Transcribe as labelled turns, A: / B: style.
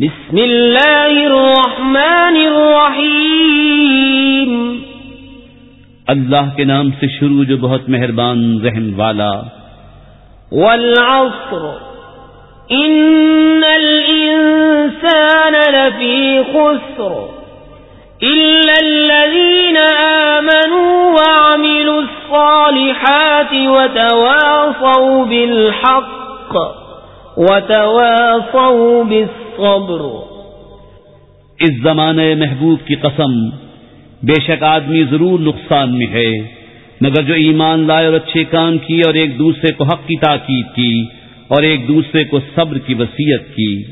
A: بسم اللہ الرحمن الرحیم۔
B: اللہ کے نام سے شروع جو بہت مہربان رحم والا۔
A: والعصر۔ ان الانسان لفی خسر۔ إلا الذين آمنوا وعملوا الصالحات وتواصوا بالحق۔ وتواصوا بالصبر.
B: اس زمانے محبوب کی قسم، بے شک آدمی ضرور نقصان میں ہے، مگر جو ایمان لائے اور اچھے کام کی اور ایک دوسرے کو حق کی تاکید کی اور ایک دوسرے کو صبر کی وسیعت کی۔